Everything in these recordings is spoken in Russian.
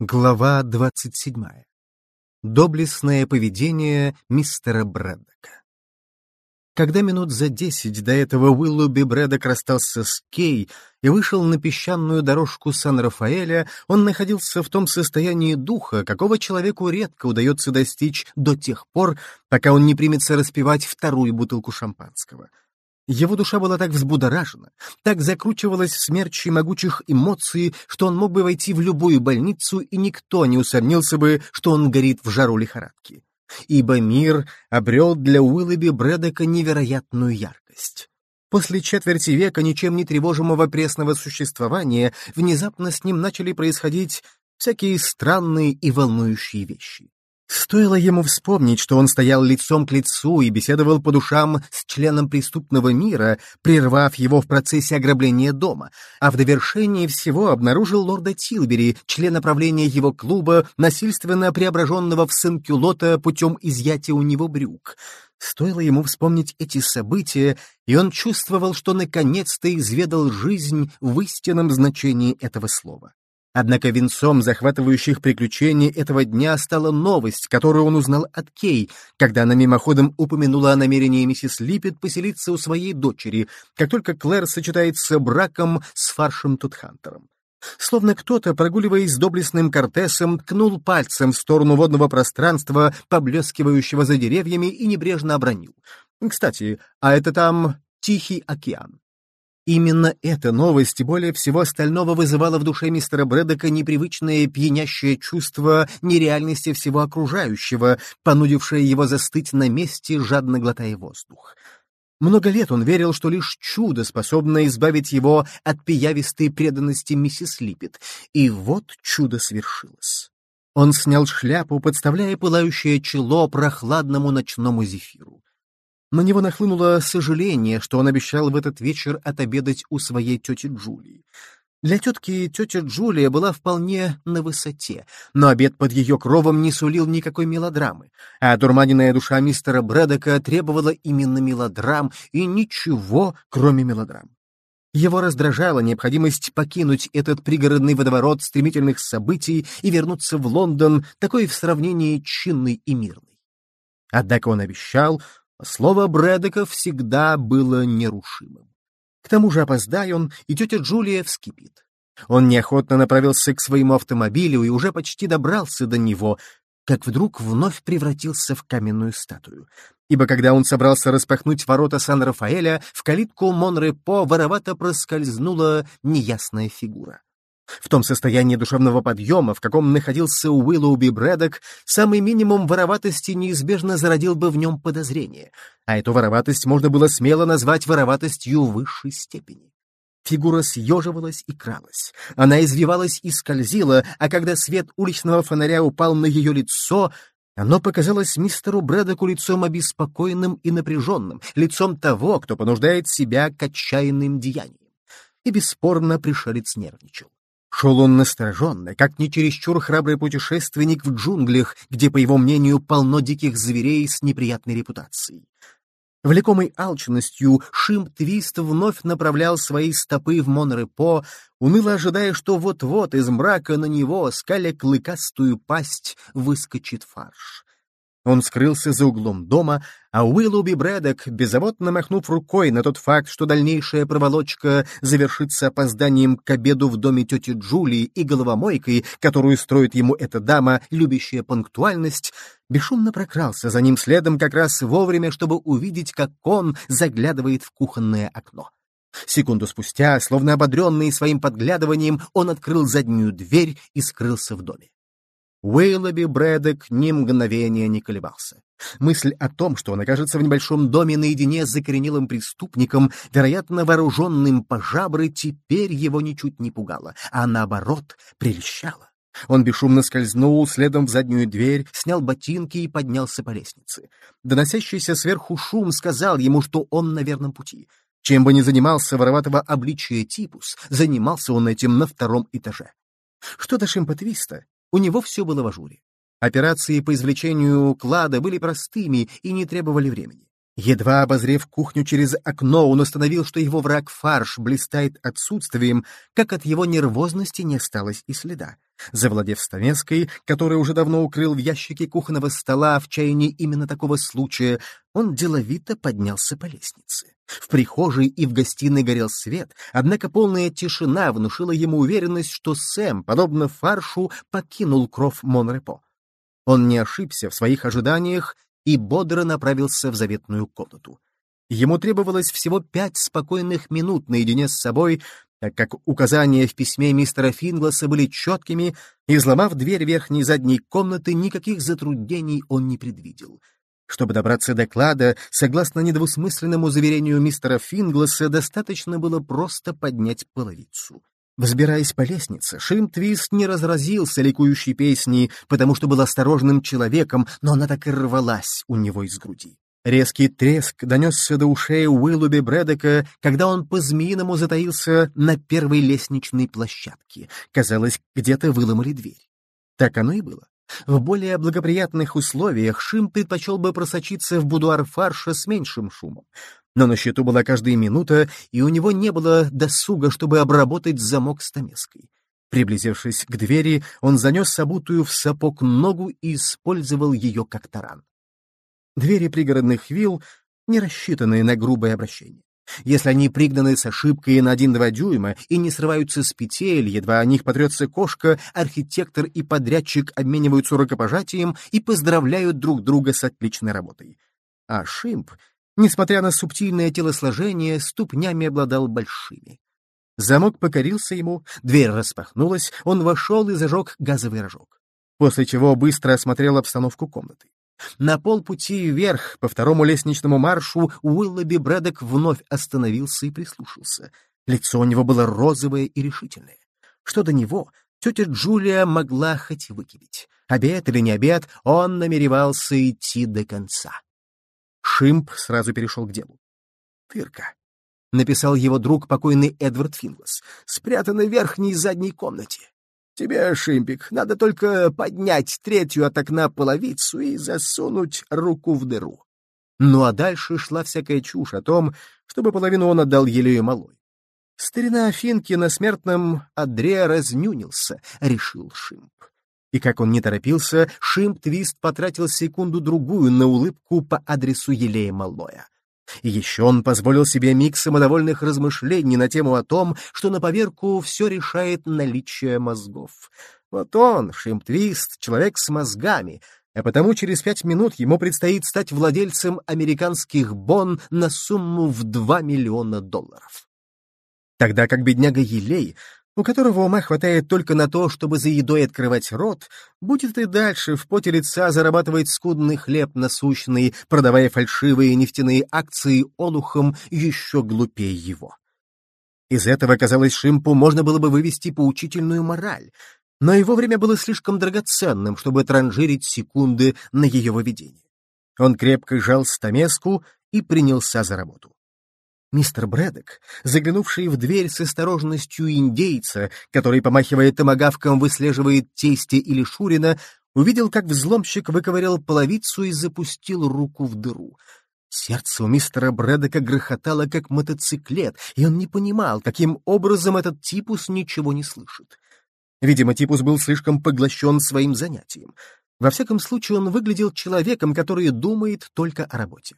Глава 27. Доблестное поведение мистера Брэддока. Когда минут за десять до этого Уиллуби Брэддок расстался с Кей и вышел на песчаную дорожку Сан-Рафаэля, он находился в том состоянии духа, какого человеку редко удается достичь до тех пор, пока он не примется распивать вторую бутылку шампанского — его душа была так взбудоражена, так закручивалась в смерчи могучих эмоций, что он мог бы войти в любую больницу, и никто не усомнился бы, что он горит в жару лихорадки. Ибо мир обрел для Уиллоби Брэдека невероятную яркость. После четверти века ничем не тревожимого пресного существования внезапно с ним начали происходить всякие странные и волнующие вещи. Стоило ему вспомнить, что он стоял лицом к лицу и беседовал по душам с членом преступного мира, прервав его в процессе ограбления дома, а в довершении всего обнаружил лорда Тилбери, члена правления его клуба, насильственно преображенного в Сен-Кюлота путем изъятия у него брюк. Стоило ему вспомнить эти события, и он чувствовал, что наконец-то изведал жизнь в истинном значении этого слова. Однако венцом захватывающих приключений этого дня стала новость, которую он узнал от Кей, когда она мимоходом упомянула о намерении миссис Липпет поселиться у своей дочери, как только Клэр сочетается браком с фаршем Тутхантером. Словно кто-то, прогуливаясь с доблестным кортесом, ткнул пальцем в сторону водного пространства, поблескивающего за деревьями, и небрежно обронил. Кстати, а это там Тихий океан. Именно эта новость более всего остального вызывала в душе мистера Брэдока непривычное пьянящее чувство нереальности всего окружающего, понудившее его застыть на месте, жадно глотая воздух. Много лет он верил, что лишь чудо способно избавить его от пиявистой преданности миссис Липпет, и вот чудо свершилось. Он снял шляпу, подставляя пылающее чело прохладному ночному зефиру. На него нахлынуло сожаление, что он обещал в этот вечер отобедать у своей тети Джулии. Для тетки тетя Джулия была вполне на высоте, но обед под ее кровом не сулил никакой мелодрамы, а дурманенная душа мистера Брэдока требовала именно мелодрам и ничего, кроме мелодрам. Его раздражала необходимость покинуть этот пригородный водоворот стремительных событий и вернуться в Лондон, такой в сравнении чинный и мирный. Однако он обещал, Слово Брэдека всегда было нерушимым. К тому же опоздая он, и тетя Джулия вскипит. Он неохотно направился к своему автомобилю и уже почти добрался до него, как вдруг вновь превратился в каменную статую. Ибо когда он собрался распахнуть ворота Сан-Рафаэля, в калитку Монрепо воровато проскользнула неясная фигура. В том состоянии душевного подъема, в каком находился Уиллоуби Брэдок, самый минимум вороватости неизбежно зародил бы в нем подозрение, а эту вороватость можно было смело назвать вороватостью высшей степени. Фигура съеживалась и кралась. Она извивалась и скользила, а когда свет уличного фонаря упал на ее лицо, оно показалось мистеру Брэдоку лицом обеспокоенным и напряженным, лицом того, кто понуждает себя к отчаянным деяниям. И бесспорно пришелец нервничал. Шел он настороженно, как не чересчур храбрый путешественник в джунглях, где, по его мнению, полно диких зверей с неприятной репутацией. Влекомый алчностью, Шим Твист вновь направлял свои стопы в Монрепо, уныло ожидая, что вот-вот из мрака на него, скаля клыкастую пасть, выскочит фарш. Он скрылся за углом дома, а Уиллуби Брэдок, беззаботно махнув рукой на тот факт, что дальнейшая проволочка завершится опозданием к обеду в доме тети Джулии и головомойкой, которую строит ему эта дама, любящая пунктуальность, бесшумно прокрался за ним следом как раз вовремя, чтобы увидеть, как он заглядывает в кухонное окно. Секунду спустя, словно ободренный своим подглядыванием, он открыл заднюю дверь и скрылся в доме. Уэйлоби Брэдок ни мгновения не колебался. Мысль о том, что он окажется в небольшом доме наедине с закоренелым преступником, вероятно, вооруженным по жабры, теперь его ничуть не пугала, а наоборот, прельщала. Он бесшумно скользнул следом в заднюю дверь, снял ботинки и поднялся по лестнице. Доносящийся сверху шум сказал ему, что он на верном пути. Чем бы ни занимался вороватого обличия типус, занимался он этим на втором этаже. Что до шимпатвиста, у него все было в ажуре. Операции по извлечению клада были простыми и не требовали времени. Едва обозрев кухню через окно, он установил, что его враг фарш блистает отсутствием, как от его нервозности не осталось и следа. Завладев стамеской, который уже давно укрыл в ящике кухонного стола в чаянии именно такого случая, он деловито поднялся по лестнице. В прихожей и в гостиной горел свет, однако полная тишина внушила ему уверенность, что Сэм, подобно фаршу, покинул кров Монрепо. Он не ошибся в своих ожиданиях и бодро направился в заветную комнату. Ему требовалось всего пять спокойных минут наедине с собой, так как указания в письме мистера Фингласа были четкими, и, взломав дверь верхней и задней комнаты, никаких затруднений он не предвидел. Чтобы добраться до клада, согласно недвусмысленному заверению мистера Фингласа, достаточно было просто поднять половицу. Взбираясь по лестнице, Шим Твист не разразился ликующей песней, потому что был осторожным человеком, но она так и рвалась у него из груди. Резкий треск донесся до ушей Уиллуби Брэдека, когда он по-змеиному затаился на первой лестничной площадке. Казалось, где-то выломали дверь. Так оно и было. В более благоприятных условиях Шим предпочел бы просочиться в будуар фарша с меньшим шумом. Но на счету была каждая минута, и у него не было досуга, чтобы обработать замок стамеской. Приблизившись к двери, он занес обутую в сапог ногу и использовал ее как таран. Двери пригородных вилл не рассчитаны на грубое обращение. Если они пригнаны с ошибкой на один-два дюйма и не срываются с петель, едва о них потрется кошка, архитектор и подрядчик обмениваются рукопожатием и поздравляют друг друга с отличной работой. А Шимп Несмотря на субтильное телосложение, ступнями обладал большими. Замок покорился ему, дверь распахнулась, он вошел и зажег газовый рожок. После чего быстро осмотрел обстановку комнаты. На полпути вверх, по второму лестничному маршу, Уиллоби Брэдок вновь остановился и прислушался. Лицо у него было розовое и решительное. Что до него, тетя Джулия могла хоть выкипеть. Обед или не обед, он намеревался идти до конца. Шимп сразу перешел к делу. «Тырка», — написал его друг покойный Эдвард Финглас, — «спрятана в верхней и задней комнате. Тебе, Шимпик, надо только поднять третью от окна половицу и засунуть руку в дыру». Ну а дальше шла всякая чушь о том, чтобы половину он отдал Елею Малой. Старина Афинки на смертном одре разнюнился, решил Шимп. И как он не торопился, Шимп-Твист потратил секунду-другую на улыбку по адресу Елея Малоя. И еще он позволил себе миг самодовольных размышлений на тему о том, что на поверку все решает наличие мозгов. Вот он, Шимп-Твист, человек с мозгами, а потому через пять минут ему предстоит стать владельцем американских бон на сумму в два миллиона долларов. Тогда как бедняга Елей у которого ума хватает только на то, чтобы за едой открывать рот, будет и дальше в поте лица зарабатывать скудный хлеб насущный, продавая фальшивые нефтяные акции олухом еще глупее его. Из этого, казалось, Шимпу можно было бы вывести поучительную мораль, но его время было слишком драгоценным, чтобы транжирить секунды на ее выведение. Он крепко сжал стамеску и принялся за работу. Мистер Брэдок, заглянувший в дверь с осторожностью индейца, который, помахивая томагавком, выслеживает тесте или Шурина, увидел, как взломщик выковырял половицу и запустил руку в дыру. Сердце у мистера Брэдока грохотало, как мотоциклет, и он не понимал, каким образом этот типус ничего не слышит. Видимо, типус был слишком поглощен своим занятием. Во всяком случае, он выглядел человеком, который думает только о работе.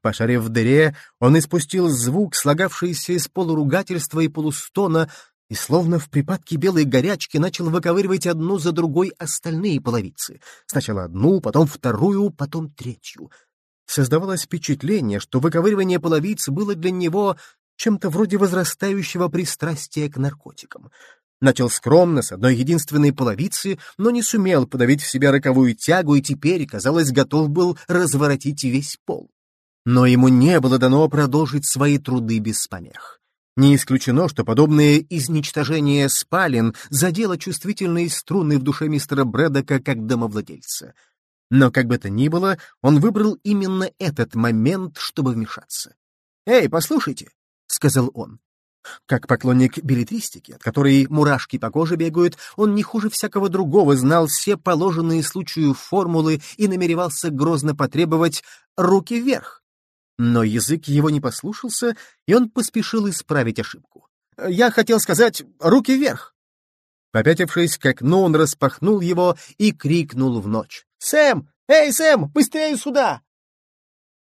Пошарив в дыре, он испустил звук, слагавшийся из полуругательства и полустона, и словно в припадке белой горячки начал выковыривать одну за другой остальные половицы. Сначала одну, потом вторую, потом третью. Создавалось впечатление, что выковыривание половиц было для него чем-то вроде возрастающего пристрастия к наркотикам. Начал скромно, с одной единственной половицы, но не сумел подавить в себя роковую тягу и теперь, казалось, готов был разворотить весь пол. Но ему не было дано продолжить свои труды без помех. Не исключено, что подобное изничтожение спален задело чувствительные струны в душе мистера Брэдока как домовладельца. Но как бы то ни было, он выбрал именно этот момент, чтобы вмешаться. «Эй, послушайте», — сказал он. Как поклонник билетристики, от которой мурашки по коже бегают, он не хуже всякого другого знал все положенные случаю формулы и намеревался грозно потребовать «руки вверх». Но язык его не послушался, и он поспешил исправить ошибку. «Я хотел сказать «руки вверх». Попятившись к окну, он распахнул его и крикнул в ночь. «Сэм! Эй, Сэм, быстрее сюда!»